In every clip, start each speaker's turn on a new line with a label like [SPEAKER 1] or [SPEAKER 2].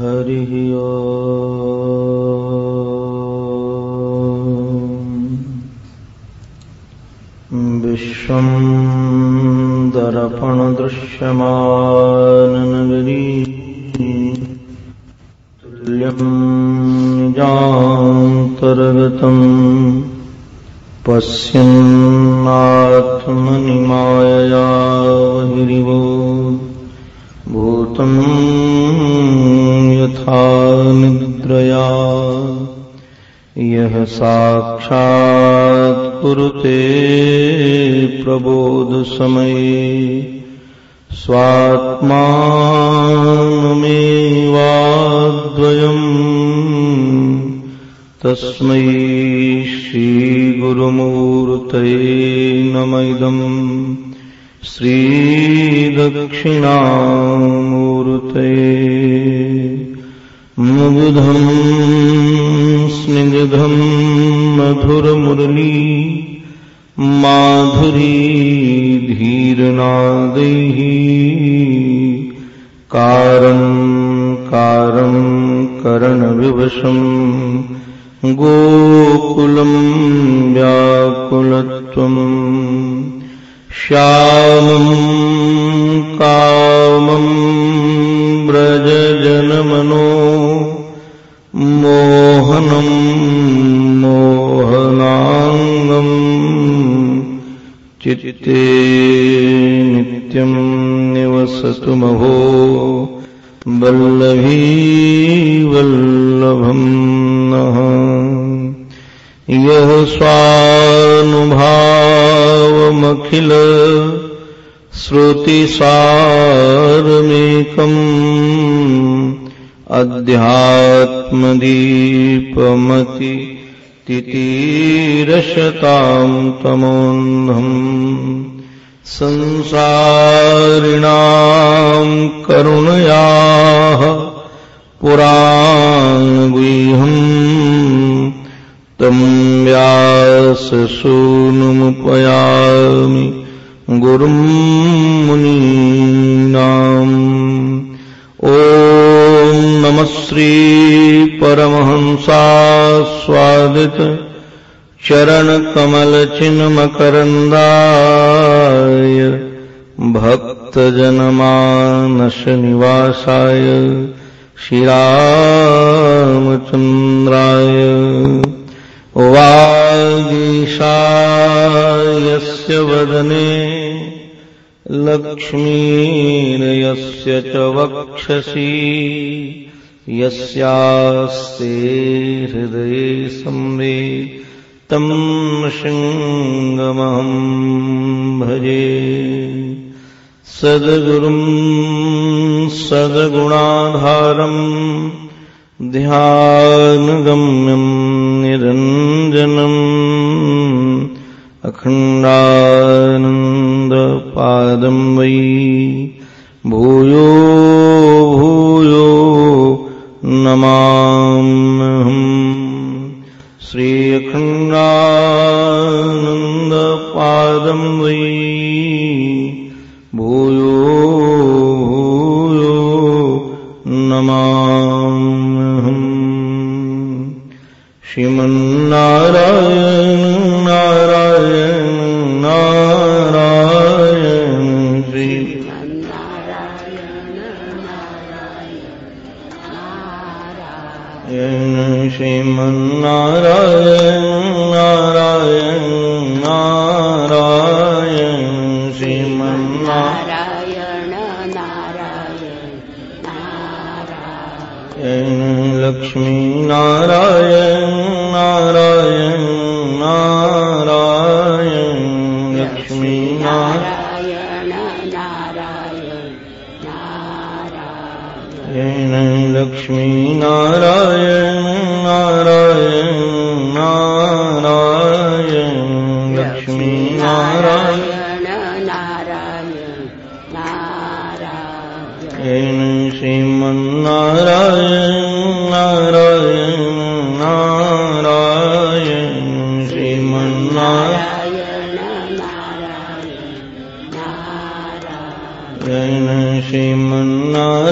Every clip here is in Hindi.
[SPEAKER 1] हरिः विश्वम् दर्पणदृश्यमाननगरी तुल्यम् निजान्तर्गतम् पश्यन्नात्मनि यः साक्षात् कुरुते प्रबोधसमये स्वात्मानमेवाद्वयम्। तस्मै श्रीगुरुमूर्तये नम इदम्। करणविवशम् गोकुलम् व्याकुलत्वम् श्यामम् कामम् व्रजजनमनो मोहनम् मोहनाङ्गम् चित्ते नित्यम् निवसतु महो वल्लभी स्वानुभावमखिल श्रुतिसारमेकम् अध्यात्मदीपमति तितीरशताम् तमोन्धम् संसारिणाम् करुणयाः पुराणगुह्यम् तम् व्याससूनुमुपयामि गुरुम् मुनीनाम्। ॐ नमः श्रीपरमहंसास्वादित चरणकमलचिन्मकरन्दाय भक्तजनमानसनिवासाय श्रीरामचन्द्राय वागीशायस्य वदने लक्ष्मीर्यस्य च वक्षसि। यस्यास्ते हृदये संवे तम् शृङ्गमहम् भजे। सद्गुरुम् सद्गुणाधारम् ध्यानगम्यम् अखण्डानन्दपादम् नारायण लक्ष्मी नारायण नारायण नारायण लक्ष्मी नारायण।
[SPEAKER 2] नारायण नारायण
[SPEAKER 1] श्रीमन्नारायण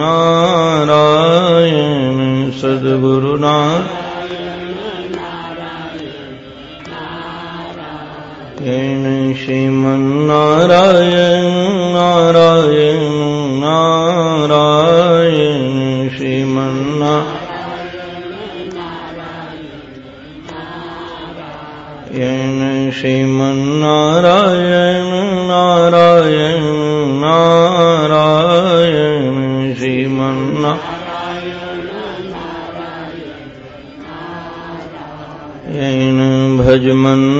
[SPEAKER 1] नारायण सद्गुरु नारायण श्रीमन्नारायण नारायण नारायण श्रीमन्नारायण श्रीमन्नारायण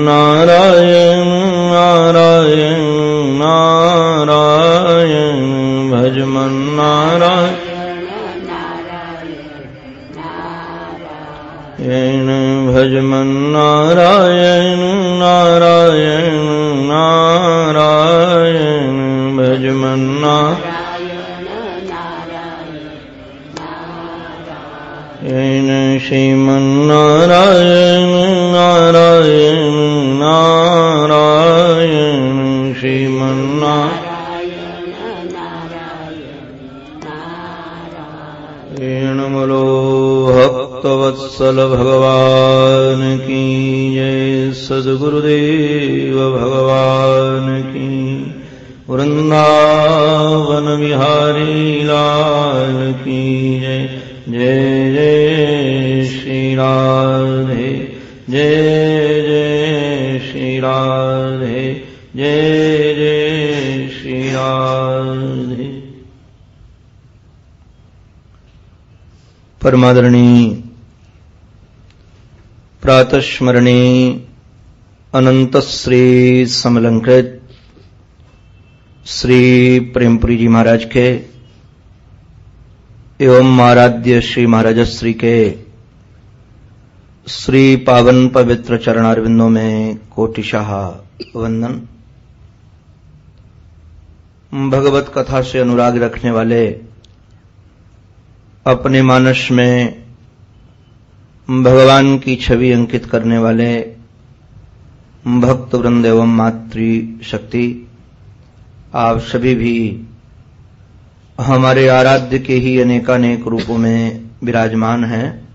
[SPEAKER 1] नारायण। परमादरणी, प्रातस्मरणी अनंत श्री समलंकृत श्री प्रेमपुरी जी महाराज के, एवं आराध्य श्री महाराज श्री के, श्री पावन पवित्र चरणारविंदों में कोटिशाह वंदन। भगवत कथा से अनुराग रखने वाले अपने मानस में भगवान की छवि अंकित करने वाले भक्त वृंद एवं मातृ शक्ति, आप सभी भी हमारे आराध्य के ही अनेकानेक रूपों में विराजमान हैं।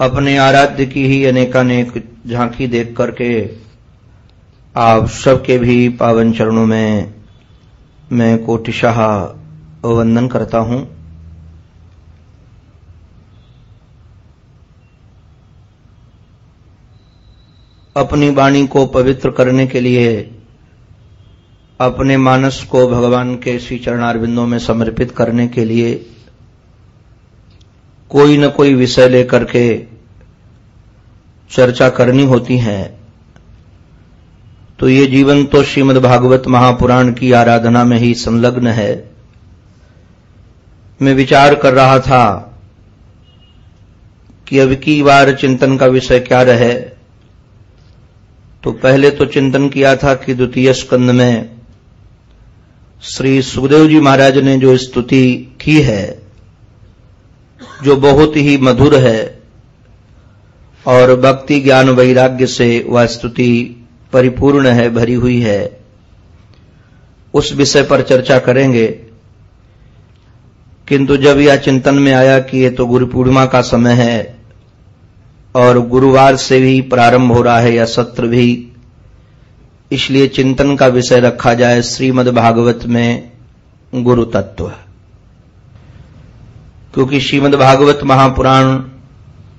[SPEAKER 1] अपने आराध्य की ही अनेकानेक झांकी देख करके आप सबके भी पावन चरणों में मैं कोटिशाह वंदन करता हूँ। अपनी वाणी को पवित्र करने के लिए, अपने मानस को भगवान के श्री चरणारविंदों में समर्पित करने के लिए, कोई न कोई विषय लेकर के चर्चा करनी होती है। तो ये जीवन तो श्रीमद् भागवत महापुराण की आराधना में ही संलग्न है। मैं विचार कर रहा था कि अब की बार चिंतन का विषय क्या रहे तो पहले तो चिंतन किया था कि द्वितीय स्कंद में श्री सुखदेव जी महाराज ने जो स्तुति की है, जो बहुत ही मधुर है और भक्ति ज्ञान वैराग्य से वह स्तुति परिपूर्ण है, भरी हुई है, उस विषय पर चर्चा करेंगे। किंतु जब यह चिंतन में आया कि ये तो गुरु पूर्णिमा का समय है और गुरुवार से भी प्रारंभ हो रहा है यह सत्र भी। इसलिए चिंतन का विषय रखा जाए श्रीमद् भागवत में गुरु तत्व क्योंकि श्रीमद् भागवत महापुराण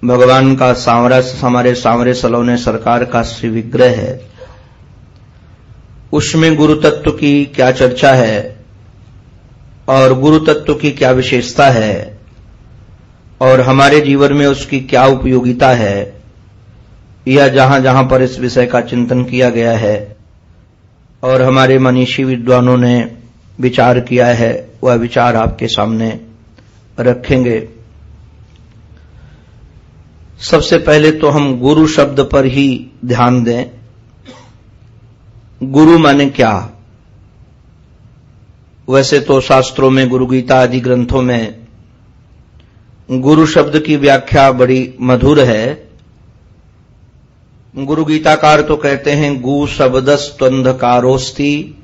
[SPEAKER 1] भगवान का सांवरा हमारे सांवरे सलोने सरकार का श्री विग्रह है। उसमें गुरु तत्व की क्या चर्चा है और गुरु तत्व की क्या विशेषता है और हमारे जीवन में उसकी क्या उपयोगिता है? या जहाँ जहाँ पर इस विषय का चिंतन किया गया है और हमारे मनीषी विद्वानों ने विचार किया है, वह विचार आपके सामने रखेंगे। सबसे पहले तो हम गुरु शब्द पर ही ध्यान दें। गुरु माने क्या? वैसे तो शास्त्रों में गुरु गीता आदि ग्रंथों में गुरु शब्द की व्याख्या बड़ी मधुर है। गुरु गीताकार तो कहते हैं, गु शब्दस्तंधकारोस्ति,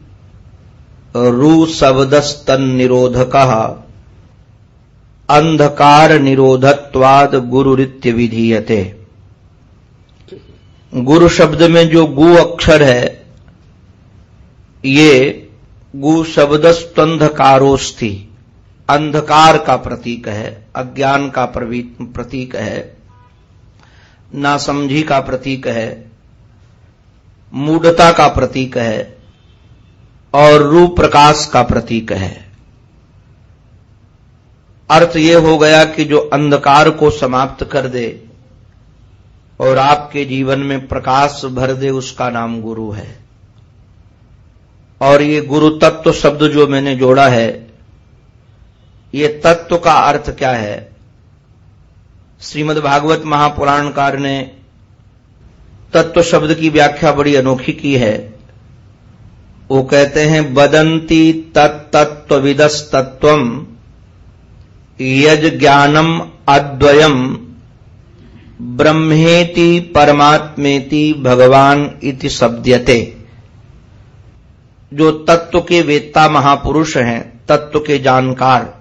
[SPEAKER 1] रू शब्दस्तन निरोधक अंधकार निरोधत्वाद गुरुरित्य विधीयते। गुरु शब्द में जो गु अक्षर है, ये गु शब्दस्तंधकारोस्थि अंधकार का प्रतीक है, अज्ञान का प्रतीक है नासमझी का प्रतीक है, मूढ़ता का प्रतीक है, और रूप प्रकाश का प्रतीक है। अर्थ यह हो गया कि जो अंधकार को समाप्त कर दे और आपके जीवन में प्रकाश भर दे, उसका नाम गुरु है। और ये गुरु तत्व शब्द जो मैंने जोड़ा है ये तत्व का अर्थ क्या है? श्रीमद् भागवत महापुराणकार ने तत्व शब्द की व्याख्या बड़ी अनोखी की है। वो कहते हैं, बदंती तत्तत्विदस तत्व यज ज्ञानम अद्वयम, ब्रह्मेति परमात्मेति भगवान इति शब्दयते। जो तत्व के वेत्ता महापुरुष हैं, तत्व के जानकार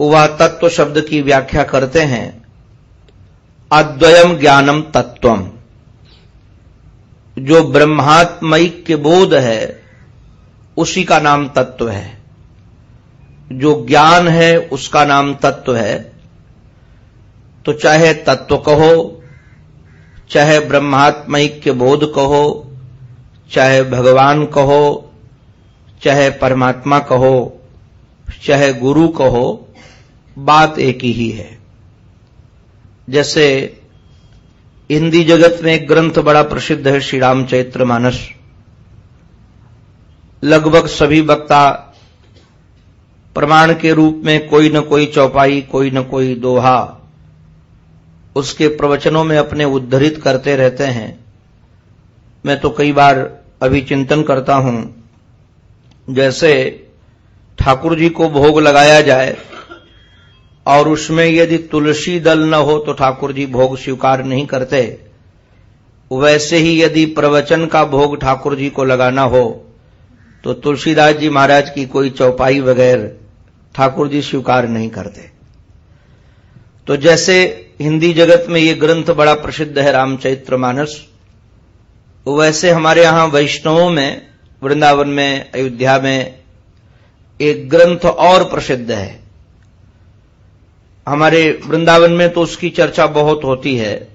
[SPEAKER 1] वह तत्व शब्द की व्याख्या करते हैं। अद्वयम ज्ञानम तत्वम जो ब्रह्मात्मयिक बोध है, उसी का नाम तत्व है। जो ज्ञान है, उसका नाम तत्व है। तो चाहे तत्व कहो, चाहे ब्रह्मात्मयिक बोध कहो, चाहे भगवान कहो, चाहे परमात्मा कहो, चाहे गुरु कहो बात एक ही है। जैसे हिंदी जगत में एक ग्रंथ बड़ा प्रसिद्ध है, श्री रामचैत्र मानस। लगभग सभी वक्ता प्रमाण के रूप में कोई न कोई चौपाई, कोई न कोई दोहा उसके प्रवचनों में अपने उद्धरित करते रहते हैं। मैं तो कई बार अभी चिंतन करता हूँ, जैसे ठाकुर जी को भोग लगाया जाए और उसमें यदि तुलसी दल न हो तो ठाकुर जी भोग स्वीकार नहीं करते। वैसे ही यदि प्रवचन का भोग ठाकुर जी को लगाना हो तो तुलसीदास जी महाराज की कोई चौपाई वगैरह ठाकुर जी स्वीकार नहीं करते। तो जैसे हिंदी जगत में ये ग्रंथ बड़ा प्रसिद्ध है रामचैत्र मानस, वैसे हमारे यहाँ वैष्णवों में, वृंदावन में, अयोध्या में एक ग्रंथ और प्रसिद्ध है। हमारे वृंदावन में तो उसकी चर्चा बहुत होती है।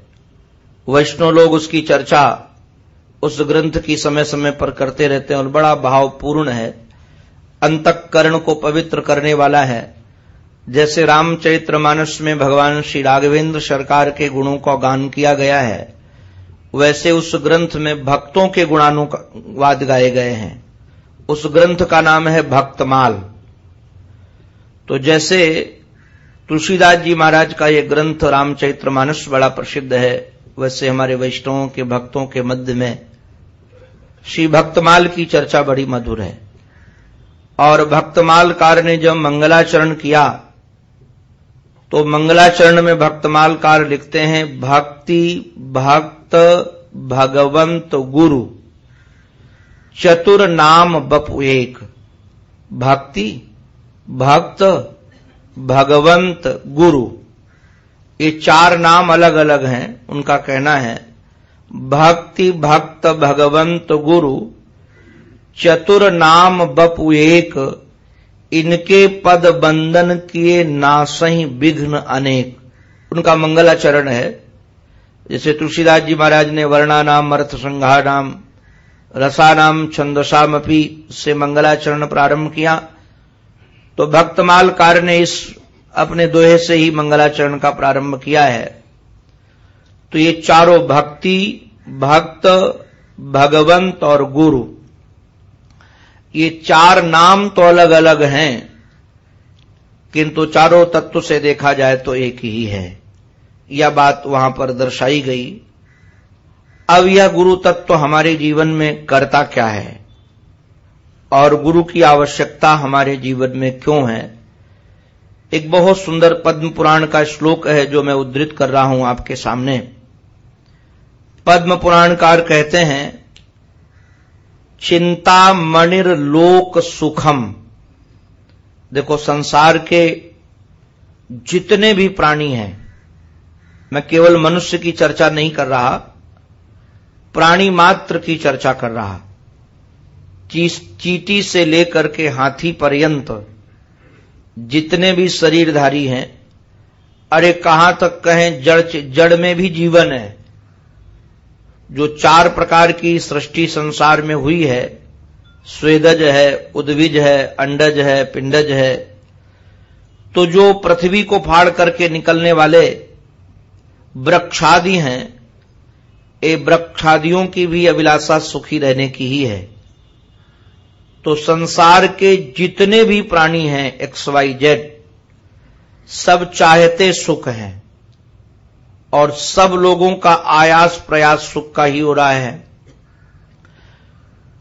[SPEAKER 1] वैष्णव लोग उसकी चर्चा उस ग्रंथ की समय समय पर करते रहते हैं और बड़ा भावपूर्ण है। अंतकरण को पवित्र करने वाला है। जैसे रामचरित्र मानस में भगवान श्री राघवेंद्र सरकार के गुणों का गान किया गया है, वैसे उस ग्रंथ में भक्तों के गुणानुवाद गाए गए हैं। उस ग्रंथ का नाम है भक्तमाल। तो जैसे तुलसीदास जी महाराज का यह ग्रंथ रामचरित्र मानस बड़ा प्रसिद्ध है। वैसे हमारे वैष्णवों के भक्तों के मध्य में श्री भक्तमाल की चर्चा बड़ी मधुर है। और भक्तमाल कार ने जब मंगलाचरण किया तो मंगलाचरण में भक्तमाल कार लिखते हैं, भक्ति भक्त भगवंत गुरु, चतुर नाम बपु एक। भक्ति भक्त भगवंत गुरु, ये चार नाम अलग अलग हैं, उनका कहना है, भक्ति भक्त भगवंत गुरु, चतुर नाम बपु एक, इनके पद बंधन किए नासही विघ्न अनेक। उनका मंगलाचरण है, जैसे तुलसीदास जी महाराज ने वर्णा नाम अर्थ संघा नाम रसा नाम छंदसामपी से मंगलाचरण प्रारंभ किया। तो भक्तमाल कार ने इस अपने दोहे से ही मंगलाचरण का प्रारंभ किया है। तो ये चारों भक्ति, भक्त, भगवंत और गुरु, ये चार नाम तो अलग अलग हैं, किंतु चारों तत्व से देखा जाए तो एक ही है। यह बात वहाँ पर दर्शाई गई। अब यह गुरु तत्व हमारे जीवन में करता क्या है? और गुरु की आवश्यकता हमारे जीवन में क्यों है? एक बहुत सुंदर पद्म पुराण का श्लोक है जो मैं उद्धृत कर रहा हूँ आपके सामने। पद्म पुराणकार कहते हैं, चिंता मणिर लोक सुखम। देखो, संसार के जितने भी प्राणी हैं, मैं केवल मनुष्य की चर्चा नहीं कर रहा, प्राणी मात्र की चर्चा कर रहा। चीटी से लेकर के हाथी पर्यंत जितने भी शरीरधारी हैं, अरे कहाँ तक कहें, जड़ जड़ में भी जीवन है। जो चार प्रकार की सृष्टि संसार में हुई है, स्वेदज है, उद्विज है, अंडज है, पिंडज है तो जो पृथ्वी को फाड़ करके निकलने वाले वृक्षादि हैं ये वृक्षादियों की भी अभिलाषा सुखी रहने की ही है। तो संसार के जितने भी प्राणी हैं एक्स वाई जेड, सब चाहते सुख हैं और सब लोगों का आयास प्रयास सुख का ही हो रहा है।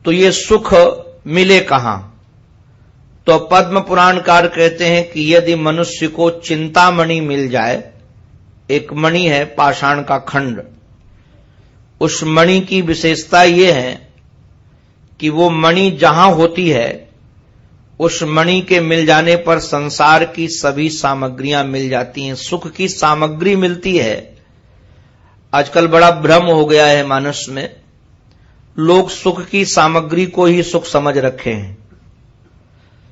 [SPEAKER 1] तो ये सुख मिले कहाँ? तो पद्म पुराणकार कहते हैं कि यदि मनुष्य को चिंतामणि मिल जाए, एक मणि है पाषाण का खंड, उस मणि की विशेषता यह है कि वो मणि जहाँ होती है, उस मणि के मिल जाने पर संसार की सभी सामग्रियाँ मिल जाती हैं, सुख की सामग्री मिलती है। आजकल बड़ा भ्रम हो गया है मानस में। लोग सुख की सामग्री को ही सुख समझ रखे हैं।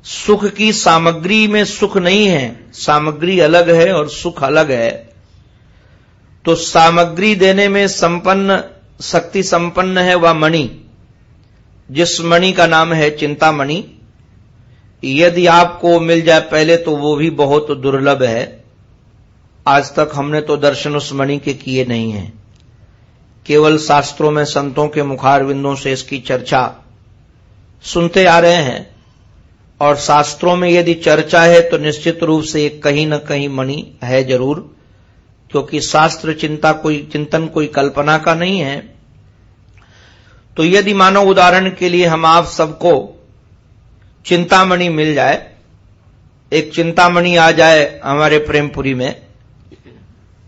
[SPEAKER 1] सुख की सामग्री में सुख नहीं है, सामग्री अलग है और सुख अलग है। तो सामग्री देने में संपन्न, शक्ति संपन्न है वह मणि। जिस मणि का नाम है चिंतामणि, यदि आपको मिल जाए पहले तो वो भी बहुत दुर्लभ है। आज तक हमने तो दर्शन उस मणि के किए नहीं है। केवल शास्त्रों में संतों के मुखार बिंदों से इसकी चर्चा सुनते आ रहे हैं। और शास्त्रों में यदि चर्चा है तो निश्चित रूप से कहीं न कहीं मणि है ज़रूर, क्योंकि शास्त्र चिंता कोई, चिंतन कोई कल्पना का नहीं है। तो यदि मानो उदाहरण के लिए हम आप सबको चिंतामणि मिल जाए, एक चिंतामणि आ जाए हमारे प्रेमपुरी में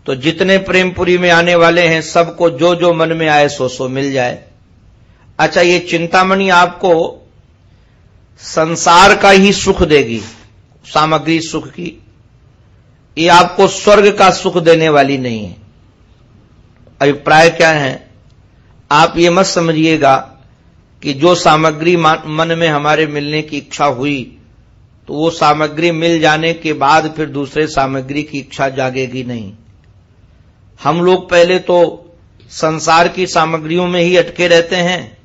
[SPEAKER 1] तो जितने प्रेमपुरी में आने वाले हैं, सबको जो जो मन में आए सो सो मिल जाए। अच्छा ये चिंतामणि आपको संसार का ही सुख देगी, सामग्री सुख की। ये आपको स्वर्ग का सुख देने वाली नहीं है। अभिप्राय क्या है? आप ये मत समझिएगा कि जो सामग्री मन में हमारे मिलने की इच्छा हुई तो वो सामग्री मिल जाने के बाद फिर दूसरे सामग्री की इच्छा जागेगी नहीं। हम लोग पहले तो संसार की सामग्रियों में ही अटके रहते हैं,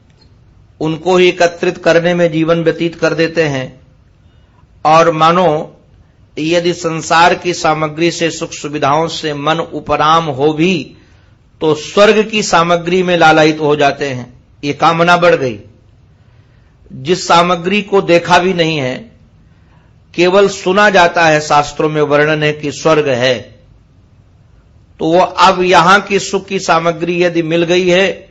[SPEAKER 1] उनको ही एकत्रित करने में जीवन व्यतीत कर देते हैं। और मानो, यदि संसार की सामग्री से सुख सुविधाओं से मन उपराम हो भी तो स्वर्ग की सामग्री में लालायित हो जाते हैं। ये कामना बढ़ गई। जिस सामग्री को देखा भी नहीं है, केवल सुना जाता है शास्त्रों में वर्णन है कि स्वर्ग है। तो वो अब यहाँ की सुख की सामग्री यदि मिल गई है,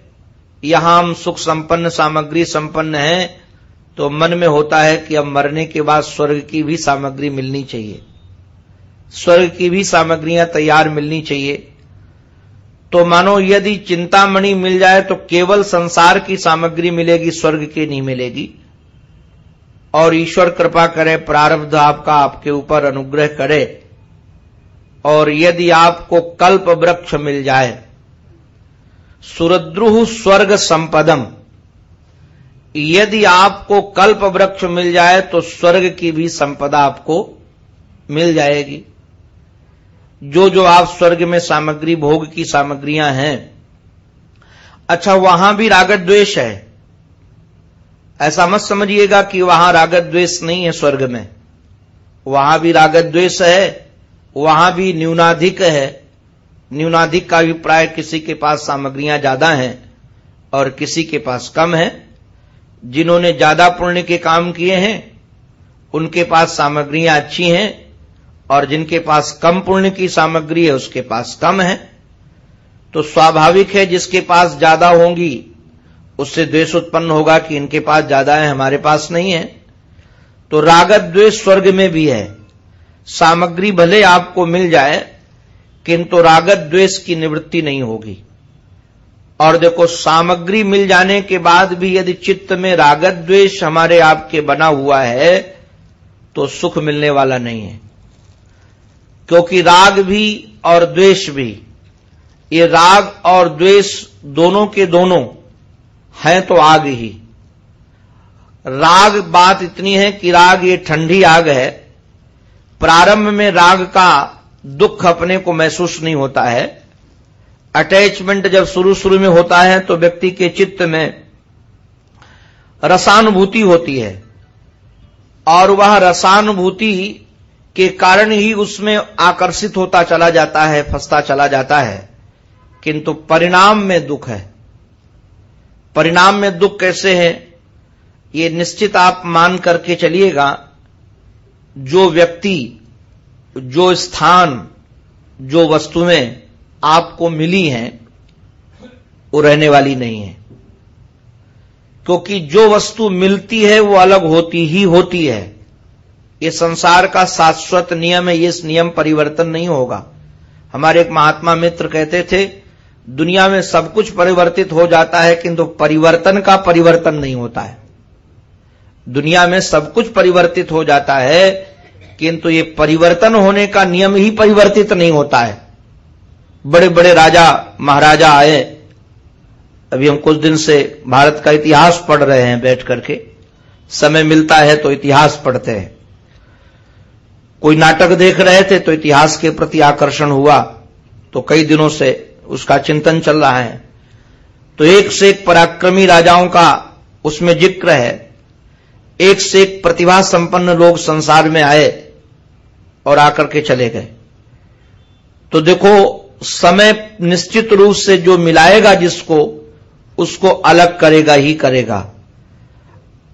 [SPEAKER 1] यहाँ हम सुख संपन्न सामग्री संपन्न है तो मन में होता है कि अब मरने के बाद स्वर्ग की भी सामग्री मिलनी चाहिए। स्वर्ग की भी सामग्रियाँ तैयार मिलनी चाहिए। तो मानो यदि चिंतामणि मिल जाए तो केवल संसार की सामग्री मिलेगी, स्वर्ग की नहीं मिलेगी। और ईश्वर कृपा करे, प्रारब्ध आपका आपके ऊपर अनुग्रह करे। और यदि आपको कल्प वृक्ष मिल जाए, सुरद्रुह स्वर्ग संपदम। यदि आपको कल्प वृक्ष मिल जाए तो स्वर्ग की भी संपदा आपको मिल जाएगी। जो जो आप स्वर्ग में सामग्री, भोग की सामग्रियाँ हैं अच्छा वहाँ भी रागत द्वेष है। ऐसा मत समझिएगा कि वहाँ रागत द्वेष नहीं है स्वर्ग में। वहाँ भी रागत द्वेष है, वहाँ भी न्यूनाधिक है। न्यूनाधिक का अभिप्राय किसी के पास सामग्रियाँ ज़्यादा हैं और किसी के पास कम है। जिन्होंने ज़्यादा पुण्य के काम किए हैं, उनके पास सामग्रियाँ अच्छी हैं और जिनके पास कम पुण्य की सामग्री है, उसके पास कम है। तो स्वाभाविक है, जिसके पास ज़्यादा होंगी, उससे द्वेष उत्पन्न होगा कि इनके पास ज़्यादा है, हमारे पास नहीं है। तो रागत द्वेष स्वर्ग में भी है। सामग्री भले आपको मिल जाए, किंतु रागत द्वेष की निवृत्ति नहीं होगी। और देखो, सामग्री मिल जाने के बाद भी यदि चित्त में रागत द्वेष हमारे आपके बना हुआ है तो सुख मिलने वाला नहीं है। क्योंकि राग भी और द्वेष भी। ये राग और द्वेष दोनों के दोनों हैं तो आग ही। राग बात इतनी है कि राग ये ठंडी आग है। प्रारंभ में राग का दुख अपने को महसूस नहीं होता है। अटैचमेंट जब शुरू शुरू में होता है तो व्यक्ति के चित्त में रसानुभूति होती है। और वह रसानुभूति के कारण ही उसमें आकर्षित होता चला जाता है, फंसता चला जाता है। किंतु परिणाम में दुख है। परिणाम में दुख कैसे है? ये निश्चित आप मान करके चलिएगा, जो व्यक्ति, जो स्थान, जो वस्तुएँ आपको मिली हैं, वो रहने वाली नहीं है। क्योंकि जो वस्तु मिलती है, वो अलग होती ही होती है। ये संसार का शाश्वत नियम है, ये नियम परिवर्तन नहीं होगा। हमारे एक महात्मा मित्र कहते थे, दुनिया में सब कुछ परिवर्तित हो जाता है, किंतु परिवर्तन का परिवर्तन नहीं होता है। दुनिया में सब कुछ परिवर्तित हो जाता है, किंतु ये परिवर्तन होने का नियम ही परिवर्तित नहीं होता है। बड़े बड़े राजा, महाराजा आए। अभी हम कुछ दिन से भारत का इतिहास पढ़ रहे हैं बैठ करके। समय मिलता है तो इतिहास पढ़ते हैं। कोई नाटक देख रहे थे तो इतिहास के प्रति आकर्षण हुआ तो कई दिनों से उसका चिंतन चल रहा है। तो एक से एक पराक्रमी राजाओं का उसमें ज़िक्र है। एक से एक प्रतिभा संपन्न लोग संसार में आए और आकर के चले गए। तो देखो, समय निश्चित रूप से जो मिलाएगा जिसको, उसको अलग करेगा ही करेगा।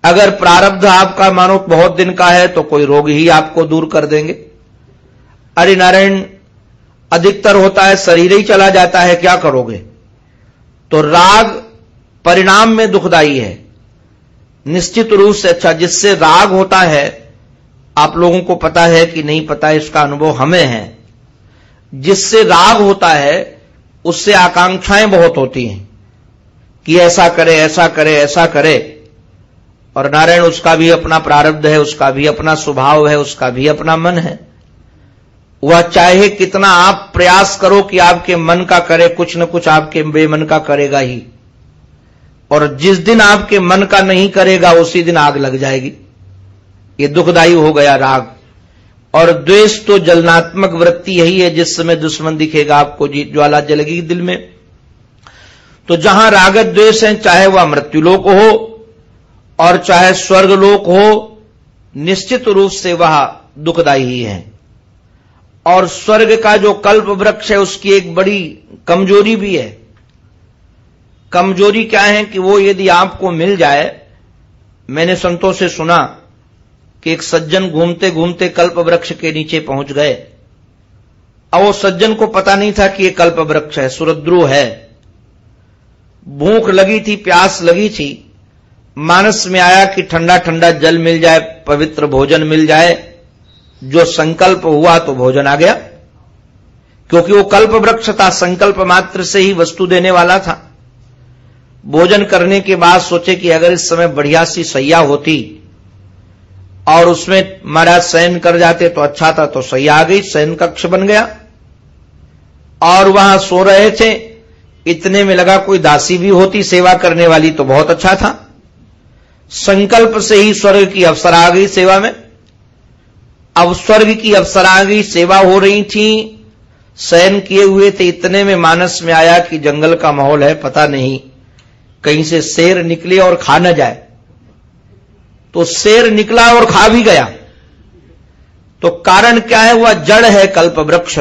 [SPEAKER 1] अगर प्रारब्ध आपका मानो बहुत दिन का है तो कोई रोग ही आपको दूर कर देंगे। अरे नारायण अधिकतर होता है, शरीर ही चला जाता है, क्या करोगे? तो राग परिणाम में दुखदाई है। निश्चित रूप से अच्छा जिससे राग होता है, आप लोगों को पता है कि नहीं पता है इसका अनुभव हमें है। जिससे राग होता है, उससे आकांक्षाएँ बहुत होती हैं, कि ऐसा करे ऐसा करे ऐसा करे। और नारायण उसका भी अपना प्रारब्ध है, उसका भी अपना स्वभाव है, उसका भी अपना मन है। वह चाहे कितना आप प्रयास करो कि आपके मन का करे, कुछ न कुछ आपके बेमन का करेगा ही। और जिस दिन आपके मन का नहीं करेगा, उसी दिन आग लग जाएगी। ये दुखदायी हो गया राग। और द्वेष तो जलनात्मक वृत्ति यही है, जिस समय दुश्मन दिखेगा आपको ज्वाला जलेगी दिल में। तो जहाँ रागत द्वेष है, चाहे वह मृत्युलोक हो और चाहे स्वर्गलोक हो, निश्चित रूप से वह दुखदायी ही है। और स्वर्ग का जो कल्प वृक्ष है, उसकी एक बड़ी कमज़ोरी भी है। कमज़ोरी क्या है कि वो यदि आपको मिल जाए, मैंने संतों से सुना कि एक सज्जन घूमते घूमते कल्प वृक्ष के नीचे पहुँच गए। अब वो सज्जन को पता नहीं था कि ये कल्प वृक्ष है सुरद्रु है। भूख लगी थी, प्यास लगी थी। मानस में आया कि ठंडा ठंडा जल मिल जाए, पवित्र भोजन मिल जाए, जो संकल्प हुआ तो भोजन आ गया। क्योंकि वो कल्प वृक्ष था, संकल्प मात्र से ही वस्तु देने वाला था। भोजन करने के बाद सोचे कि अगर इस समय बढ़िया सी सैया होती और उसमें महाराज शयन कर जाते तो अच्छा था तो सैया आ गई, शयन कक्ष बन गया। और वहाँ सो रहे थे, इतने में लगा कोई दासी भी होती सेवा करने वाली तो बहुत अच्छा था। संकल्प से ही स्वर्ग की अवसर आ गई सेवा में। अब स्वर्ग की अवसर आ गई, सेवा हो रही थी। शयन किए हुए थे, इतने में मानस में आया कि जंगल का माहौल है, पता नहीं कहीं से शेर निकले और खा न जाए। तो शेर निकला और खा भी गया। तो कारण क्या है? वह जड़ है कल्प वृक्ष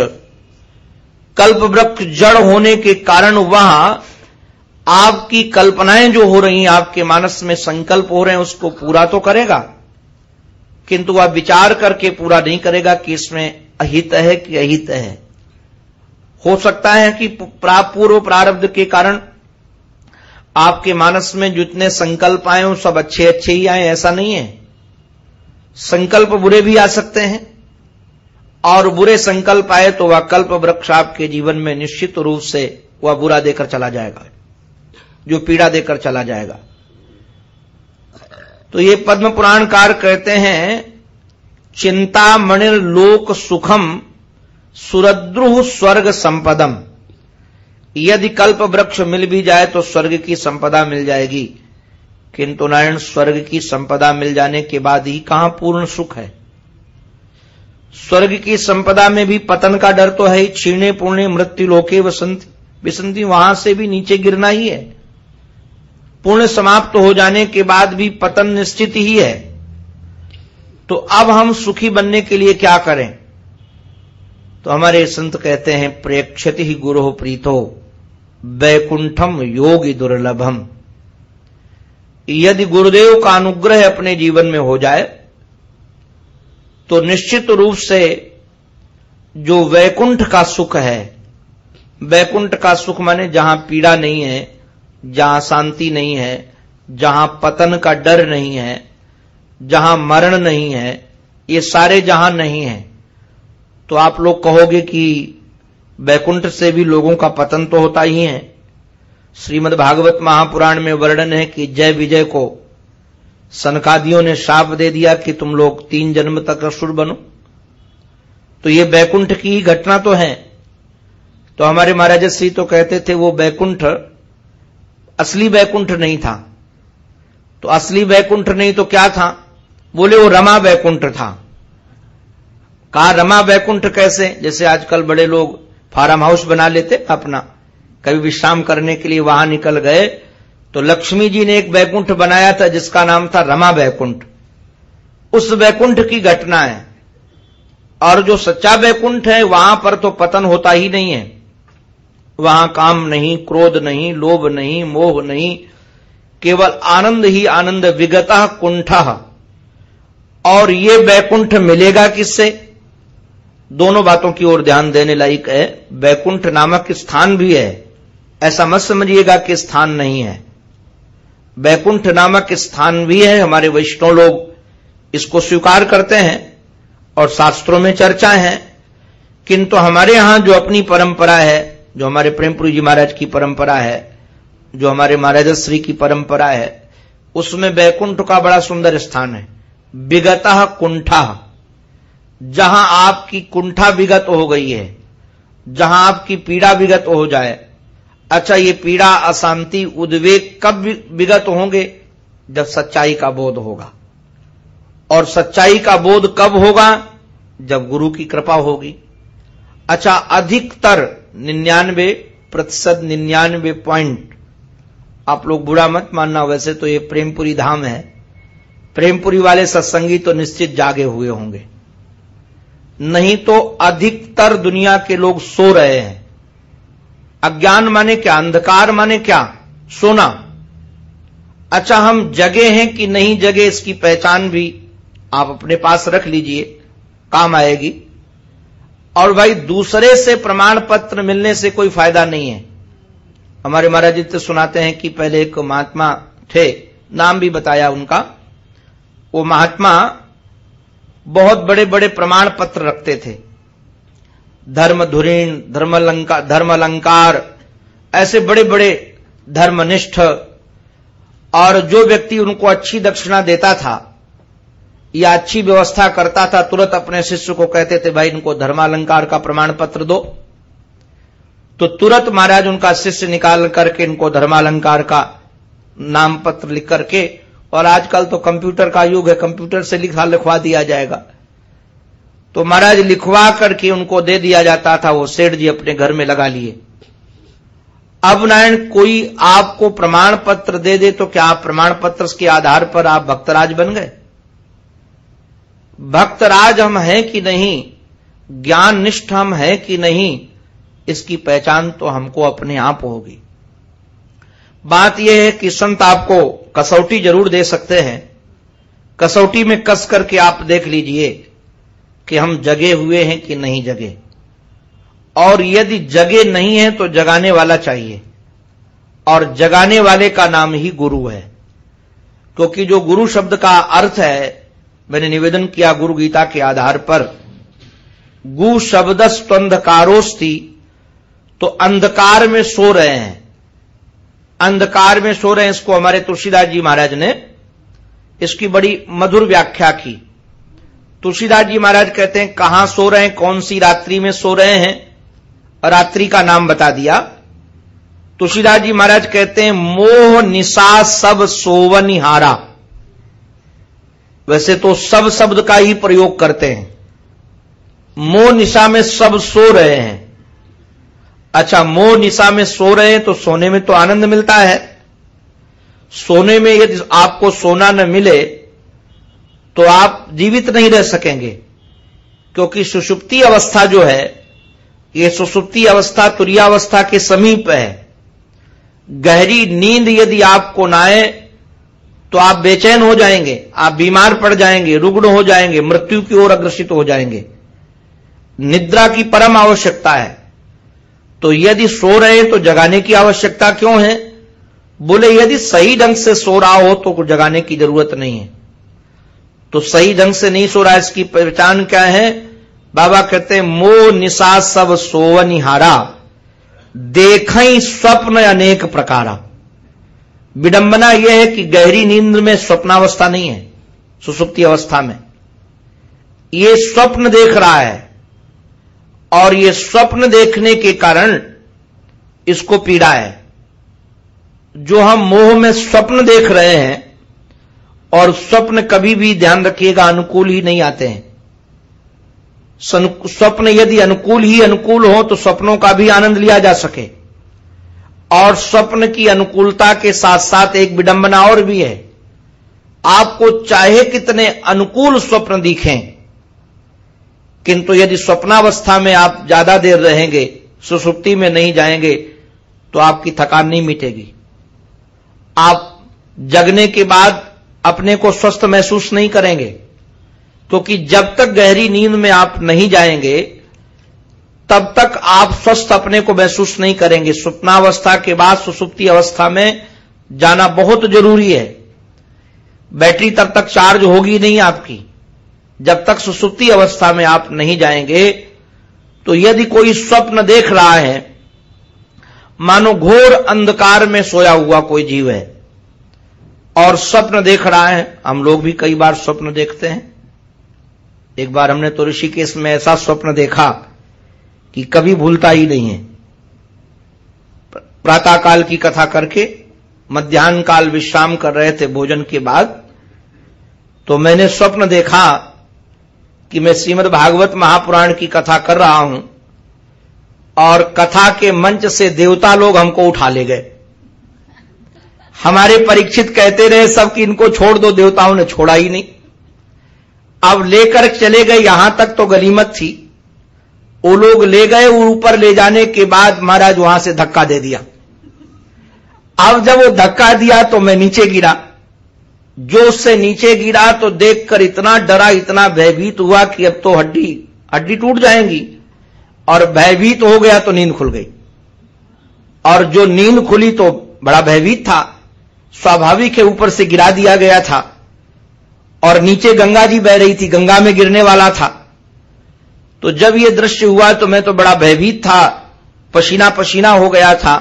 [SPEAKER 1] कल्प वृक्ष जड़ होने के कारण वहाँ आपकी कल्पनाएँ जो हो रही हैं, आपके मानस में संकल्प हो रहे हैं, उसको पूरा तो करेगा। किंतु वह विचार करके पूरा नहीं करेगा कि इसमें अहित है कि अहित है। हो सकता है कि पूर्व प्रारब्ध के कारण आपके मानस में जितने संकल्प आए हो सब अच्छे अच्छे ही आए, ऐसा नहीं है। संकल्प बुरे भी आ सकते हैं, और बुरे संकल्प आए तो वह कल्प वृक्ष आपके जीवन में निश्चित रूप से वह बुरा देकर चला जाएगा। जो पीड़ा देकर चला जाएगा। तो ये पद्म पुराणकार कहते हैं चिंता मणिर लोक सुखम, सुरद्रुह स्वर्ग संपदम। यदि कल्प वृक्ष मिल भी जाए तो स्वर्ग की संपदा मिल जाएगी। किंतु नारायण, स्वर्ग की संपदा मिल जाने के बाद ही कहाँ पूर्ण सुख है? स्वर्ग की संपदा में भी पतन का डर तो है ही छीणे पूर्णे मृत्यु लोके वसंत, विसंति वहाँ से भी नीचे गिरना ही है। पूर्ण समाप्त हो जाने के बाद भी पतन निश्चित ही है। तो अब हम सुखी बनने के लिए क्या करें? तो हमारे संत कहते हैं, प्रेक्षति ही गुरु प्रीतो, वैकुंठम योगी दुर्लभम। यदि गुरुदेव का अनुग्रह अपने जीवन में हो जाए तो निश्चित रूप से जो वैकुंठ का सुख है, वैकुंठ का सुख माने जहाँ पीड़ा नहीं है जहाँ शांति नहीं है, जहाँ पतन का डर नहीं है, जहाँ मरण नहीं है, ये सारे जहाँ नहीं है। तो आप लोग कहोगे कि वैकुंठ से भी लोगों का पतन तो होता ही है। श्रीमद् भागवत महापुराण में वर्णन है कि जय विजय को सनकादियों ने शाप दे दिया कि तुम लोग तीन जन्म तक असुर बनो। तो ये बैकुंठ की ही घटना तो है। तो हमारे महाराज श्री तो कहते थे, वो बैकुंठ असली वैकुंठ नहीं था। तो असली वैकुंठ नहीं तो क्या था? बोले, वो रमा वैकुंठ था। कहा, रमा वैकुंठ कैसे? जैसे आजकल बड़े लोग फार्म हाउस बना लेते अपना। कभी विश्राम करने के लिए वहाँ निकल गए तो लक्ष्मी जी ने एक वैकुंठ बनाया था, जिसका नाम था रमा वैकुंठ। उस वैकुंठ की घटना है। और जो सच्चा वैकुंठ है, वहाँ पर तो पतन होता ही नहीं है। वहाँ काम नहीं, क्रोध नहीं, लोभ नहीं, मोह नहीं, केवल आनंद ही आनंद, विगत कुंठ। और ये वैकुंठ मिलेगा किससे? दोनों बातों की ओर ध्यान देने लायक है। वैकुंठ नामक स्थान भी है। ऐसा मत समझिएगा कि स्थान नहीं है। वैकुंठ नामक स्थान भी है। हमारे वैष्णव लोग इसको स्वीकार करते हैं और शास्त्रों में चर्चा है। किंतु हमारे यहाँ जो अपनी परंपरा है जो हमारे प्रेमपुरी जी महाराज की परंपरा है, जो हमारे महाराज श्री की परंपरा है, उसमें बैकुंठ का बड़ा सुंदर स्थान है। विगत कुंठा, जहाँ आपकी कुंठा विगत हो गई है, जहाँ आपकी पीड़ा विगत हो जाए। अच्छा ये पीड़ा, अशांति, उद्वेग कब विगत होंगे? जब सच्चाई का बोध होगा। और सच्चाई का बोध कब होगा? जब गुरु की कृपा होगी। अच्छा अधिकतर निन्यानवे प्रतिशत निन्यानवे पॉइंट आप लोग बुरा मत मानना, वैसे तो ये प्रेमपुरी धाम है। प्रेमपुरी वाले सत्संगी तो निश्चित जागे हुए होंगे। नहीं तो अधिकतर दुनिया के लोग सो रहे हैं। अज्ञान माने क्या? अंधकार माने क्या? सोना। अच्छा हम जगे हैं कि नहीं जगे, इसकी पहचान भी आप अपने पास रख लीजिए। काम आएगी। और भाई दूसरे से प्रमाण पत्र मिलने से कोई फ़ायदा नहीं है। हमारे महाराज जी तो सुनाते हैं कि पहले एक महात्मा थे, नाम भी बताया उनका। वो महात्मा बहुत बड़े बड़े प्रमाण पत्र रखते थे। धर्म धुरीण धर्मलंकार धर्म अलंकार ऐसे बड़े बड़े धर्मनिष्ठ, और जो व्यक्ति उनको अच्छी दक्षिणा देता था या अच्छी व्यवस्था करता था, तुरंत अपने शिष्य को कहते थे, भाई, इनको धर्मालंकार का प्रमाण पत्र दो। तो तुरंत महाराज उनका शिष्य निकाल करके इनको धर्मालंकार का नाम पत्र लिख करके, और आजकल तो कंप्यूटर का युग है, कंप्यूटर से लिखा, लिखवा दिया जाएगा। तो महाराज लिखवा करके उनको दे दिया जाता था, वो सेठ जी अपने घर में लगा लिए। अब नारायण, कोई आपको प्रमाण पत्र दे दे तो क्या आप प्रमाण पत्र के आधार पर आप भक्तराज बन गए? भक्तराज हम हैं कि नहीं? ज्ञान निष्ठ हम हैं कि नहीं? इसकी पहचान तो हमको अपने आप होगी। बात यह है कि संत आपको कसौटी ज़रूर दे सकते हैं। कसौटी में कस करके आप देख लीजिए कि हम जगे हुए हैं कि नहीं जगे। और यदि जगे नहीं है तो जगाने वाला चाहिए। और जगाने वाले का नाम ही गुरु है। क्योंकि जो गुरु शब्द का अर्थ है मैंने निवेदन किया गुरु गीता के आधार पर। गु शब्द स्वंधकारोस्ती तो अंधकार में सो रहे हैं। अंधकार में सो रहे हैं, इसको हमारे तुलसीदास जी महाराज ने इसकी बड़ी मधुर व्याख्या की। तुलसीदास जी महाराज कहते हैं, कहाँ सो रहे हैं, कौन सी रात्रि में सो रहे हैं? रात्रि का नाम बता दिया। तुलसीदास जी महाराज कहते हैं, मोह निशा सब सोवनिहारा। वैसे तो सब शब्द का ही प्रयोग करते हैं। मोह निशा में सब सो रहे हैं। अच्छा मोह निशा में सो रहे हैं तो सोने में तो आनंद मिलता है। सोने में यदि आपको सोना न मिले तो आप जीवित नहीं रह सकेंगे। क्योंकि सुषुप्ति अवस्था जो है, ये सुषुप्ति अवस्था तुरियावस्था के समीप है। गहरी नींद यदि आपको ना आए तो आप बेचैन हो जाएँगे, आप बीमार पड़ जाएँगे, रुग्ण हो जाएँगे, मृत्यु की ओर अग्रसित हो जाएँगे। निद्रा की परम आवश्यकता है। तो यदि सो रहे तो जगाने की आवश्यकता क्यों है? बोले, यदि सही ढंग से सो रहा हो तो जगाने की ज़रूरत नहीं है। तो सही ढंग से नहीं सो रहा, इसकी पहचान क्या है? बाबा कहते हैं मोह निशा सब सोवनिहारा देख स्वप्न अनेक प्रकारा। विडंबना यह है कि गहरी नींद में स्वप्नावस्था नहीं है, सुसुप्ति अवस्था में। ये स्वप्न देख रहा है और ये स्वप्न देखने के कारण इसको पीड़ा है। जो हम मोह में स्वप्न देख रहे हैं और स्वप्न कभी भी ध्यान रखिएगा, अनुकूल ही नहीं आते हैं। स्वप्न यदि अनुकूल ही अनुकूल हो तो स्वप्नों का भी आनंद लिया जा सके। और स्वप्न की अनुकूलता के साथ साथ एक विडंबना और भी है। आपको चाहे कितने अनुकूल स्वप्न दिखें, किंतु यदि स्वप्नावस्था में आप ज़्यादा देर रहेंगे, सुसुप्ति में नहीं जाएँगे तो आपकी थकान नहीं मिटेगी। आप जगने के बाद अपने को स्वस्थ महसूस नहीं करेंगे, क्योंकि जब तक गहरी नींद में आप नहीं जाएँगे तब तक आप स्वस्थ अपने को महसूस नहीं करेंगे। स्वप्नावस्था के बाद सुसुप्ति अवस्था में जाना बहुत ज़रूरी है। बैटरी तब तक चार्ज होगी नहीं आपकी। जब तक सुसुप्ति अवस्था में आप नहीं जाएँगे तो यदि कोई स्वप्न देख रहा है, मानो घोर अंधकार में सोया हुआ कोई जीव है, और स्वप्न देख रहा है, हम लोग भी कई बार स्वप्न देखते हैं। एक बार हमने तो ऋषिकेश में ऐसा स्वप्न देखा कि कभी भूलता ही नहीं है। प्रातः काल की कथा करके मध्यान्ह काल विश्राम कर रहे थे भोजन के बाद तो मैंने स्वप्न देखा कि मैं श्रीमद भागवत महापुराण की कथा कर रहा हूँ और कथा के मंच से देवता लोग हमको उठा ले गए। हमारे परीक्षित कहते रहे सब कि इनको छोड़ दो, देवताओं ने छोड़ा ही नहीं। अब लेकर चले गए, यहाँ तक तो गलीमत थी। वो लोग ले गए ऊपर ले जाने के बाद महाराज वहाँ से धक्का दे दिया। अब जब वो धक्का दिया तो मैं नीचे गिरा। जो उससे नीचे गिरा तो देखकर इतना डरा, इतना भयभीत हुआ कि अब तो हड्डी हड्डी टूट जाएँगी। और भयभीत हो गया तो नींद खुल गई। और जो नींद खुली तो बड़ा भयभीत था। स्वाभाविक है, ऊपर से गिरा दिया गया था। और नीचे गंगा जी बह रही थी, गंगा में गिरने वाला था। तो जब ये दृश्य हुआ तो मैं तो बड़ा भयभीत था, पसीना पसीना हो गया था।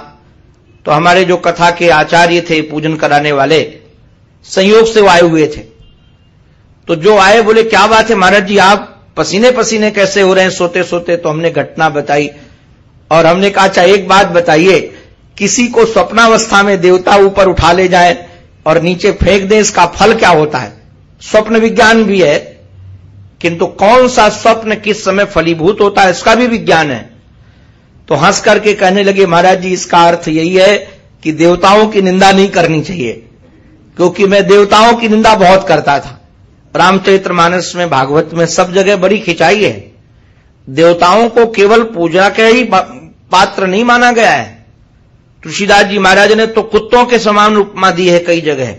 [SPEAKER 1] तो हमारे जो कथा के आचार्य थे, पूजन कराने वाले, संयोग से वो आए हुए थे। तो जो आए, बोले, क्या बात है महाराज जी, आप पसीने पसीने कैसे हो रहे हैं? सोते सोते तो हमने घटना बताई। और हमने कहा अच्छा एक बात बताइए, किसी को स्वप्नावस्था में देवता ऊपर उठा ले जाए और नीचे फेंक दे, इसका फल क्या होता है? स्वप्न विज्ञान भी है। किंतु कौन सा स्वप्न किस समय फलीभूत होता है, इसका भी विज्ञान है। तो हंस करके कहने लगे, महाराज जी, इसका अर्थ यही है कि देवताओं की निंदा नहीं करनी चाहिए, क्योंकि मैं देवताओं की निंदा बहुत करता था। रामचरित्र मानस में, भागवत में सब जगह बड़ी खिंचाई है। देवताओं को केवल पूजा के ही पात्र नहीं माना गया है। तुलसीदास जी महाराज ने तो कुत्तों के समान उपमा दी है कई जगह।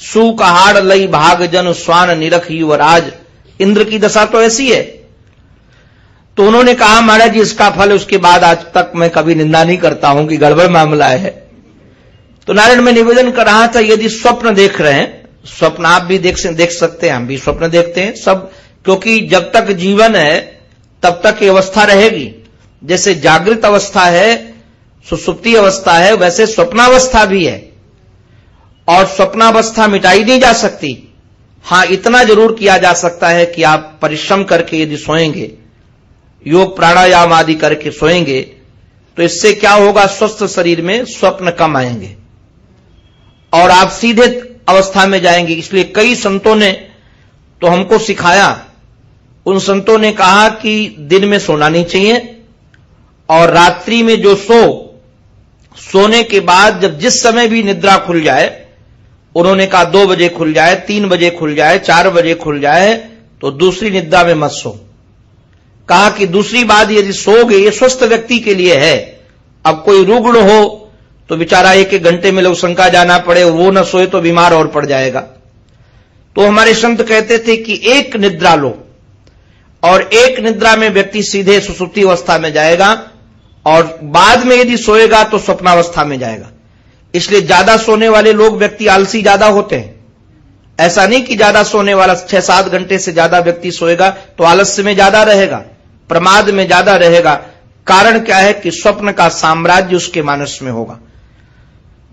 [SPEAKER 1] सुकहाड़ लई भाग जन स्वान निरख युवराज। इंद्र की दशा तो ऐसी है। तो उन्होंने कहा, महाराज जी, इसका फल उसके बाद आज तक मैं कभी निंदा नहीं करता हूँ कि गड़बड़ मामला है। तो नारायण, में निवेदन कर रहा था, यदि स्वप्न देख रहे हैं, स्वप्न आप भी देख देख सकते हैं, हम भी स्वप्न देखते हैं, सब क्योंकि जब तक जीवन है, तब तक ये अवस्था रहेगी। जैसे जागृत अवस्था है, सुसुप्ति अवस्था है, वैसे स्वप्नावस्था भी है। और स्वप्नावस्था मिटाई नहीं जा सकती। हाँ, इतना ज़रूर किया जा सकता है कि आप परिश्रम करके यदि सोएँगे, योग प्राणायाम आदि करके सोएँगे तो इससे क्या होगा, स्वस्थ शरीर में स्वप्न कम आएँगे। और आप सीधे अवस्था में जाएँगे। इसलिए कई संतों ने तो हमको सिखाया, उन संतों ने कहा कि दिन में सोना नहीं चाहिए और रात्रि में जो सो, सोने के बाद जब जिस समय भी निद्रा खुल जाए उन्होंने कहा, दो बजे खुल जाए, तीन बजे खुल जाए, चार बजे खुल जाए तो दूसरी निद्रा में मत सो। कहा कि दूसरी बात, यदि सो गए ये स्वस्थ व्यक्ति के लिए है। अब कोई रुग्ण हो तो बेचारा एक एक घंटे में लोग शंका जाना पड़े, वो न सोए तो बीमार और पड़ जाएगा। तो हमारे संत कहते थे कि एक निद्रा लो, और एक निद्रा में व्यक्ति सीधे सुसुप्ति अवस्था में जाएगा, और बाद में यदि सोएगा तो स्वप्नावस्था में जाएगा। इसलिए ज़्यादा सोने वाले लोग व्यक्ति आलसी ज़्यादा होते हैं। ऐसा नहीं कि ज़्यादा सोने वाला छह सात घंटे से ज़्यादा व्यक्ति सोएगा तो आलस्य में ज़्यादा रहेगा, प्रमाद में ज़्यादा रहेगा। कारण क्या है कि स्वप्न का साम्राज्य उसके मानस में होगा।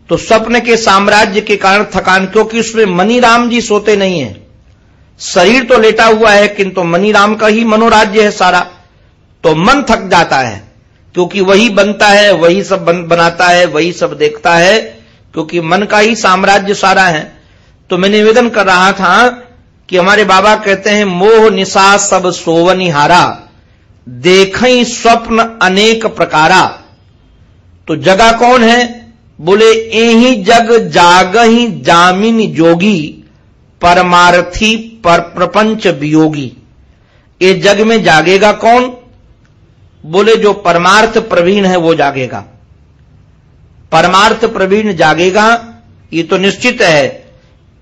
[SPEAKER 1] तो स्वप्न के साम्राज्य के कारण थकान, क्योंकि उसमें मनीराम जी सोते नहीं है। शरीर तो लेटा हुआ है, किंतु मनीराम का ही मनोराज्य है सारा। तो मन थक जाता है। क्योंकि वही बनता है वही सब बन, बनाता है वही सब देखता है क्योंकि मन का ही साम्राज्य सारा है। तो मैं निवेदन कर रहा था कि हमारे बाबा कहते हैं मोह निशा सब सोवनी हारा देख स्वप्न अनेक प्रकारा। तो जगह कौन है? बोले एही जग जाग ही जामिन जोगी परमार्थी पर प्रपंच वियोगी। ये जग में जागेगा कौन? बोले, जो परमार्थ प्रवीण है, वो जागेगा. परमार्थ प्रवीण जागेगा, ये तो निश्चित है,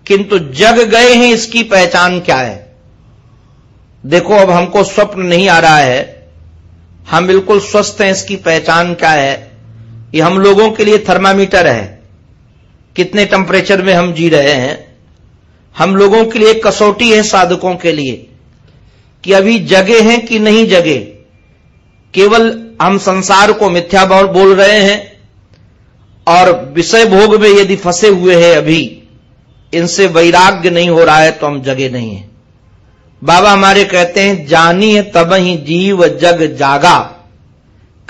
[SPEAKER 1] किंतु जग गए हैं, इसकी पहचान क्या है? देखो, अब हमको स्वप्न नहीं आ रहा है। हम बिल्कुल स्वस्थ हैं, इसकी पहचान क्या है? ये हम लोगों के लिए थर्मामीटर है। कितने टेम्परेचर में हम जी रहे हैं? हम लोगों के लिए कसौटी है साधकों के लिए, कि अभी जगे हैं कि नहीं जगे? केवल हम संसार को मिथ्या बोल रहे हैं और विषय भोग में यदि फंसे हुए हैं अभी, इनसे वैराग्य नहीं हो रहा है तो हम जगे नहीं है। बाबा हमारे कहते हैं, जानी है तब ही जीव जग जागा।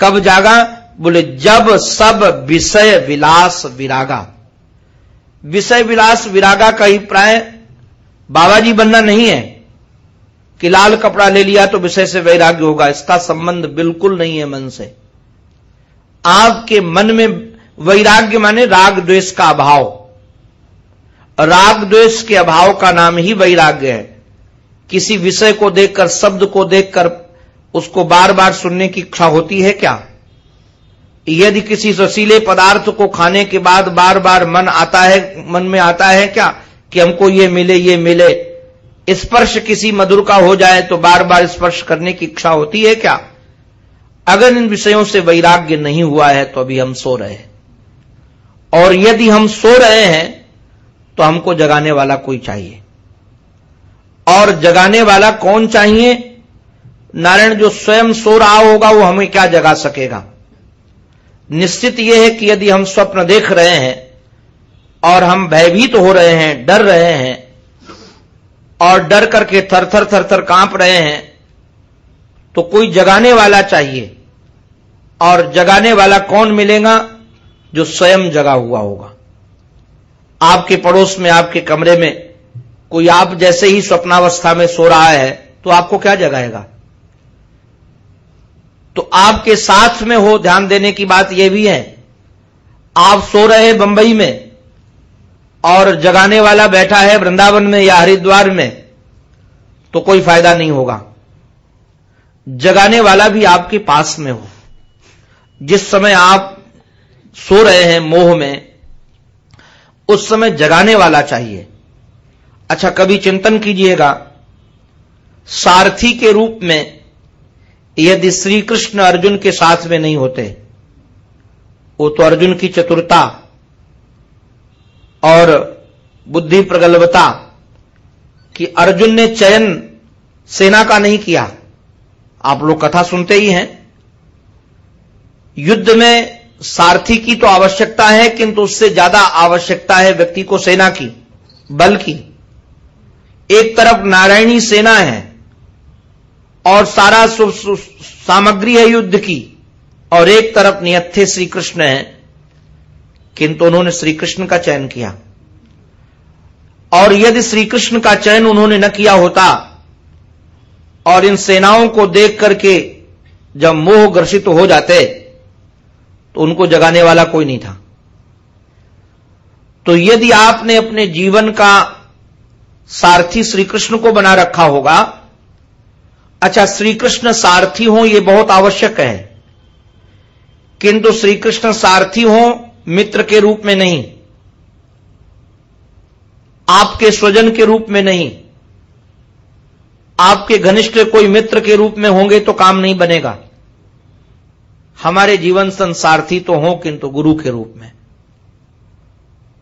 [SPEAKER 1] कब जागा? बोले, जब सब विषय विलास विरागा। विषय विलास विरागा का अभिप्राय बाबा जी बनना नहीं है। कि लाल कपड़ा ले लिया तो विषय से वैराग्य होगा। इसका संबंध बिल्कुल नहीं है मन से। आपके मन में वैराग्य माने राग द्वेष का अभाव। राग द्वेष के अभाव का नाम ही वैराग्य है। किसी विषय को देखकर, शब्द को देखकर, उसको बार बार सुनने की इच्छा होती है क्या? यदि किसी रसीले पदार्थ को खाने के बाद बार बार मन आता है, मन में आता है क्या? कि हमको ये मिले ये मिले। स्पर्श किसी मधुर का हो जाए तो बार बार स्पर्श करने की इच्छा होती है क्या? अगर इन विषयों से वैराग्य नहीं हुआ है तो अभी हम सो रहे हैं। और यदि हम सो रहे हैं तो हमको जगाने वाला कोई चाहिए। और जगाने वाला कौन चाहिए? नारायण जो स्वयं सो रहा होगा, वो हमें क्या जगा सकेगा? निश्चित यह है कि यदि हम स्वप्न देख रहे हैं, और हम भयभीत तो हो रहे हैं, डर रहे हैं और डर करके थर थर थर थर काँप रहे हैं तो कोई जगाने वाला चाहिए। और जगाने वाला कौन मिलेगा? जो स्वयं जगा हुआ होगा। आपके पड़ोस में, आपके कमरे में कोई आप जैसे ही स्वप्नावस्था में सो रहा है तो आपको क्या जगाएगा? तो आपके साथ में हो, ध्यान देने की बात यह भी है। आप सो रहे हैं बंबई में और जगाने वाला बैठा है वृंदावन में या हरिद्वार में तो कोई फ़ायदा नहीं होगा। जगाने वाला भी आपके पास में हो। जिस समय आप सो रहे हैं मोह में, उस समय जगाने वाला चाहिए। अच्छा कभी चिंतन कीजिएगा। सारथी के रूप में यदि श्री कृष्ण अर्जुन के साथ में नहीं होते, वो तो अर्जुन की चतुरता और बुद्धि प्रगल्भता कि अर्जुन ने चयन सेना का नहीं किया। आप लोग कथा सुनते ही हैं। युद्ध में सारथी की तो आवश्यकता है, किंतु उससे ज़्यादा आवश्यकता है व्यक्ति को सेना की, बल की। एक तरफ़ नारायणी सेना है और सारा सामग्री है युद्ध की, और एक तरफ़ नियत्थे श्री कृष्ण है। किंतु उन्होंने श्री कृष्ण का चयन किया। और यदि श्री कृष्ण का चयन उन्होंने न किया होता, और इन सेनाओं को देख करके जब मोह ग्रसित हो जाते तो उनको जगाने वाला कोई नहीं था। तो यदि आपने अपने जीवन का सारथी श्री कृष्ण को बना रखा होगा अच्छा श्री कृष्ण सारथी हो यह बहुत आवश्यक है। किंतु श्री कृष्ण सारथी हो मित्र के रूप में नहीं, आपके स्वजन के रूप में नहीं, आपके घनिष्ठ कोई मित्र के रूप में होंगे तो काम नहीं बनेगा। हमारे जीवन संसारथी तो हो किंतु गुरु के रूप में।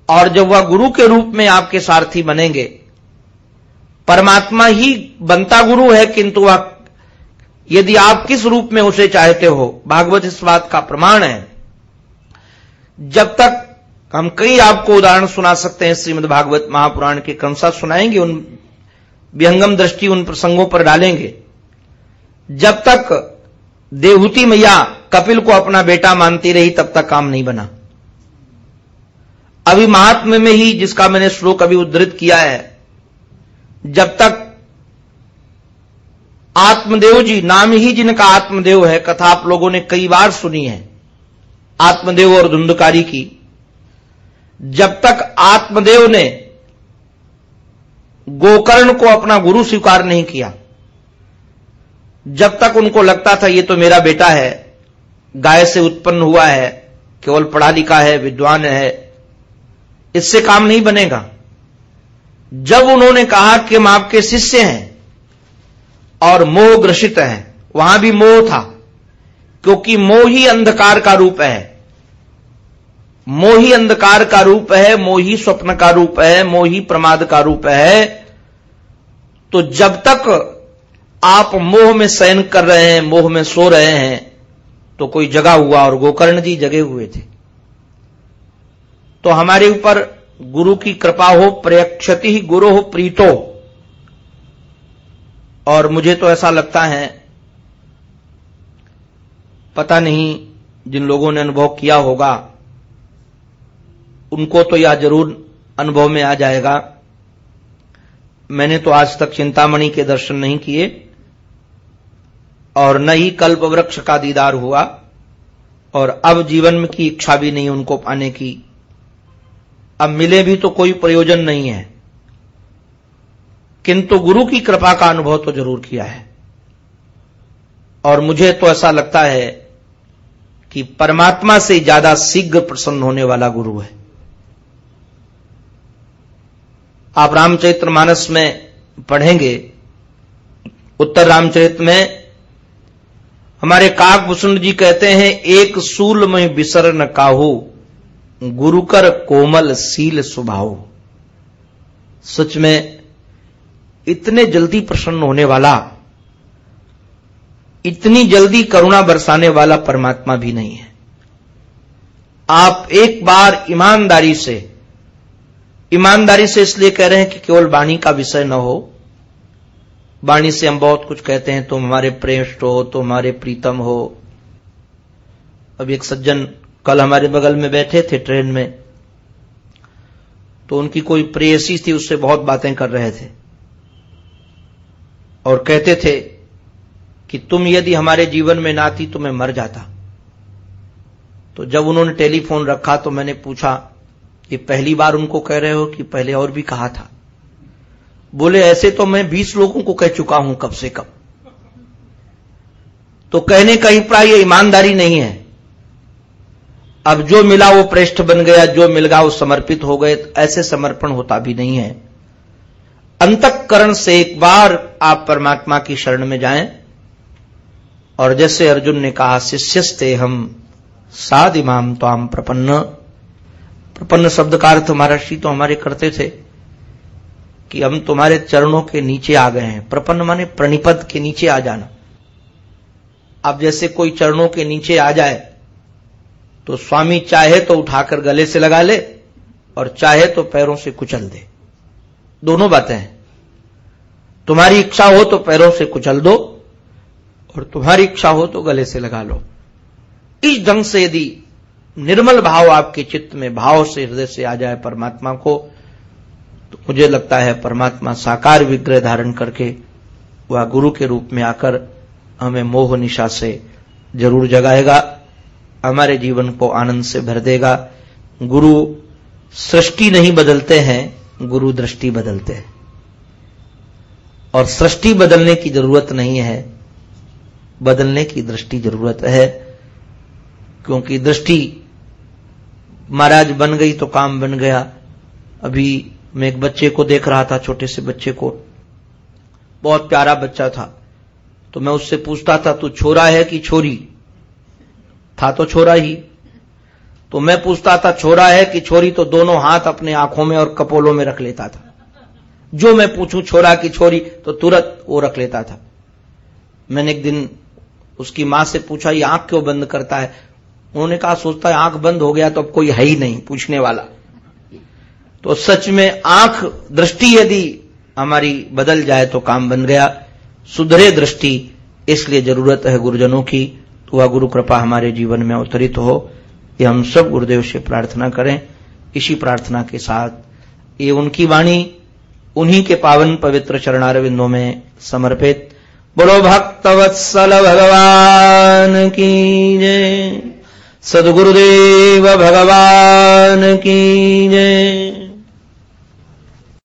[SPEAKER 1] और जब वह गुरु के रूप में आपके सारथी बनेंगे, परमात्मा ही बनता गुरु है किंतु वह यदि आप किस रूप में उसे चाहते हो, भागवत इस बात का प्रमाण है जब तक हम कई आपको उदाहरण सुना सकते हैं, श्रीमद भागवत महापुराण के कंसा सुनाएँगे, उन विहंगम दृष्टि उन प्रसंगों पर डालेंगे। जब तक देवहूति मैया कपिल को अपना बेटा मानती रही, तब तक काम नहीं बना। अभी महात्म्य में ही जिसका मैंने श्लोक अभी उद्धृत किया है, जब तक आत्मदेव जी, नाम ही जिनका आत्मदेव है, कथा आप लोगों ने कई बार सुनी है आत्मदेव और धुंधकारी की। जब तक आत्मदेव ने गोकर्ण को अपना गुरु स्वीकार नहीं किया, जब तक उनको लगता था, ये तो मेरा बेटा है, गाय से उत्पन्न हुआ है, केवल पढ़ा लिखा है, विद्वान है, इससे काम नहीं बनेगा। जब उन्होंने कहा कि हम आपके शिष्य हैं और मोह ग्रसित हैं, वहाँ भी मोह था। क्योंकि मोह ही अंधकार का रूप है। मोही अंधकार का रूप है, मोही स्वप्न का रूप है, मोही प्रमाद का रूप है। तो जब तक आप मोह में शयन कर रहे हैं, मोह में सो रहे हैं तो कोई जगा हुआ और गोकर्ण जी जगे हुए थे। तो हमारे ऊपर गुरु की कृपा हो, प्रयक्षति ही गुरु हो, प्रीतो। और मुझे तो ऐसा लगता है पता नहीं जिन लोगों ने अनुभव किया होगा, उनको तो यह ज़रूर अनुभव में आ जाएगा। मैंने तो आज तक चिंतामणि के दर्शन नहीं किए और न ही कल्प वृक्ष का दीदार हुआ और अब जीवन में की इच्छा भी नहीं उनको पाने की। अब मिले भी तो कोई प्रयोजन नहीं है। किंतु गुरु की कृपा का अनुभव तो ज़रूर किया है। और मुझे तो ऐसा लगता है कि परमात्मा से ज़्यादा शीघ्र प्रसन्न होने वाला गुरु है। आप रामचरित्र मानस में पढ़ेंगे, उत्तर रामचरित में, हमारे काकभूषण जी कहते हैं, एक सूल में बिसर न काहू गुरुकर कोमल सील स्वभाव सच में, इतने जल्दी प्रसन्न होने वाला इतनी जल्दी करुणा बरसाने वाला परमात्मा भी नहीं है। आप एक बार ईमानदारी से ईमानदारी से इसलिए कह रहे हैं कि केवल वाणी का विषय न हो। वाणी से हम बहुत कुछ कहते हैं, तुम हमारे प्रेष्ठ हो, तुम हमारे प्रीतम हो। अब एक सज्जन कल हमारे बगल में बैठे थे ट्रेन में तो उनकी कोई प्रेयसी थी, उससे बहुत बातें कर रहे थे। और कहते थे कि तुम यदि हमारे जीवन में ना थी तो मैं मर जाता। तो जब उन्होंने टेलीफोन रखा तो मैंने पूछा, ये पहली बार उनको कह रहे हो कि पहले और भी कहा था? बोले, ऐसे तो मैं बीस लोगों को कह चुका हूँ कब से कब। तो कहने का अभिप्राय ये ईमानदारी नहीं है। अब जो मिला वो प्रेष्ठ बन गया, जो मिल गया वो समर्पित हो गए तो ऐसे समर्पण होता भी नहीं है। अंतकरण से एक बार आप परमात्मा की शरण में जाएँ और जैसे अर्जुन ने कहा, शिष्यस्ते हम साध इमाम तो प्रपन्न। प्रपन्न शब्द का अर्थ महर्षि तो हमारे करते थे कि हम तुम्हारे चरणों के नीचे आ गए हैं। प्रपन्न माने प्रणिपद के नीचे आ जाना। अब जैसे कोई चरणों के नीचे आ जाए तो स्वामी चाहे तो उठाकर गले से लगा ले और चाहे तो पैरों से कुचल दे। दोनों बातें हैं। तुम्हारी इच्छा हो तो पैरों से कुचल दो। और तुम्हारी इच्छा हो तो गले से लगा लो। इस ढंग से यदि निर्मल भाव आपके चित्त में, भाव से, हृदय से आ जाए परमात्मा को तो मुझे लगता है परमात्मा साकार विग्रह धारण करके वह गुरु के रूप में आकर हमें मोह निशा से ज़रूर जगाएगा, हमारे जीवन को आनंद से भर देगा। गुरु सृष्टि नहीं बदलते हैं, गुरु दृष्टि बदलते हैं। और सृष्टि बदलने की ज़रूरत नहीं है बदलने की दृष्टि ज़रूरत है। क्योंकि दृष्टि महाराज बन गई तो काम बन गया। अभी मैं एक बच्चे को देख रहा था, छोटे से बच्चे को। बहुत प्यारा बच्चा था। तो मैं उससे पूछता था, तू छोरा है कि छोरी? था तो छोरा ही। तो मैं पूछता था, छोरा है कि छोरी? तो दोनों हाथ अपने आँखों में और कपोलों में रख लेता था। जो मैं पूछूँ, छोरा की छोरी? तो तुरंत वो रख लेता था। मैंने एक दिन उसकी माँ से पूछा, ये आँख क्यों बंद करता है? उन्होंने कहा, सोचता है, आँख बंद हो गया तो अब कोई है ही नहीं पूछने वाला. तो सच में आँख दृष्टि यदि हमारी बदल जाए तो काम बन गया। सुधरे दृष्टि, इसलिए ज़रूरत है गुरुजनों की। तो वह गुरु कृपा हमारे जीवन में अवतरित हो। ये हम सब गुरुदेव से प्रार्थना करें, इसी प्रार्थना के साथ। ये उनकी वाणी, उन्हीं के पावन पवित्र चरणारविंदों में समर्पित। बोलो भक्तवत्सल भगवान की जय। सदगुरुदेव भगवान की जय।